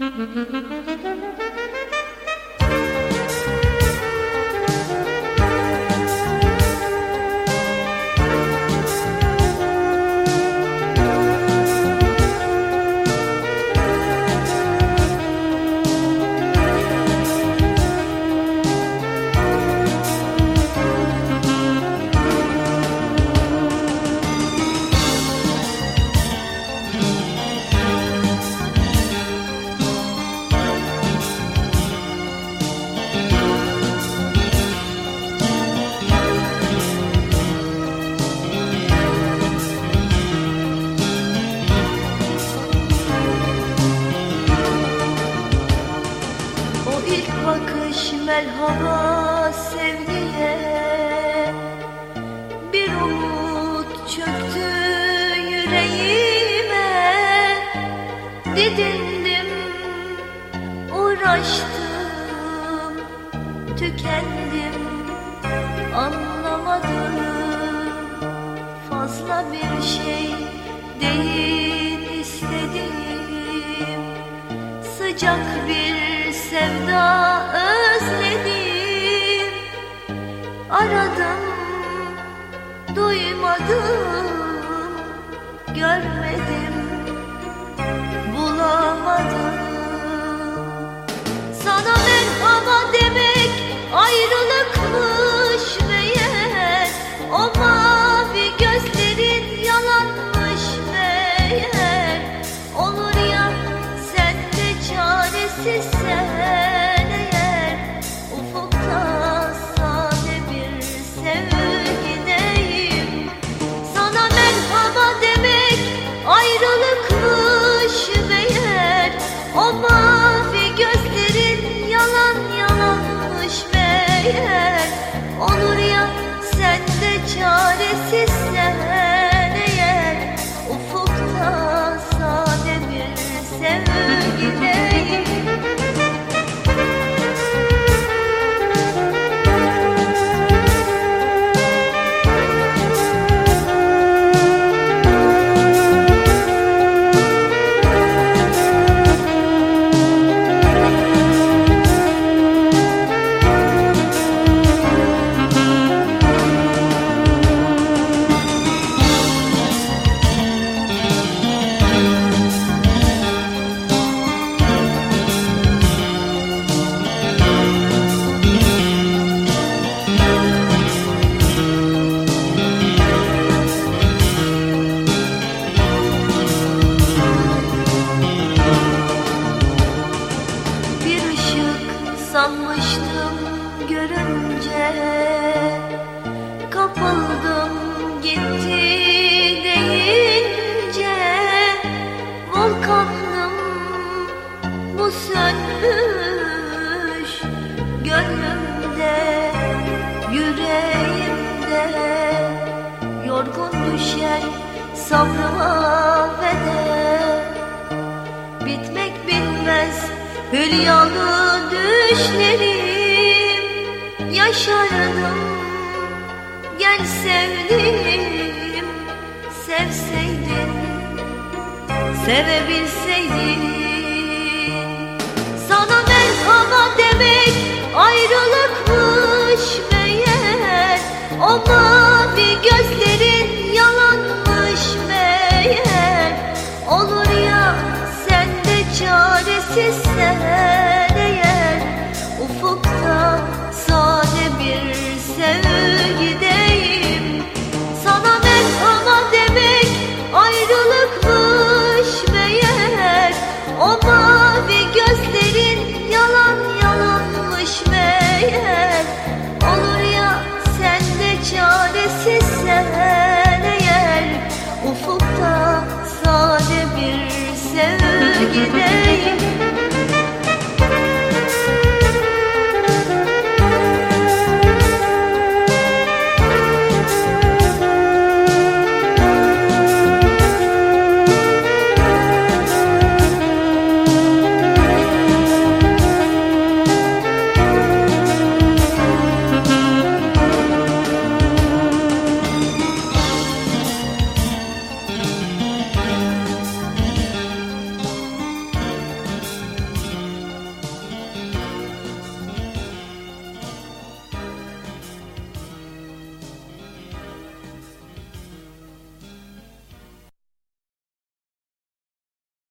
Mm-hmm. hava sevgiye. Bir umut çöktü yüreğime. Didindim, uğraştım, tükendim Anlamadım. Fazla bir şey değil istediğim. Sıcak bir sevda Duymadım, görmedim. Ama sönmüş gönlümde yüreğimde. Yorgun düşen sabrıma bedel bitmek bilmez hülyalı düşlerim. Yaşardım gel sevdim sevseydin sevebilseydin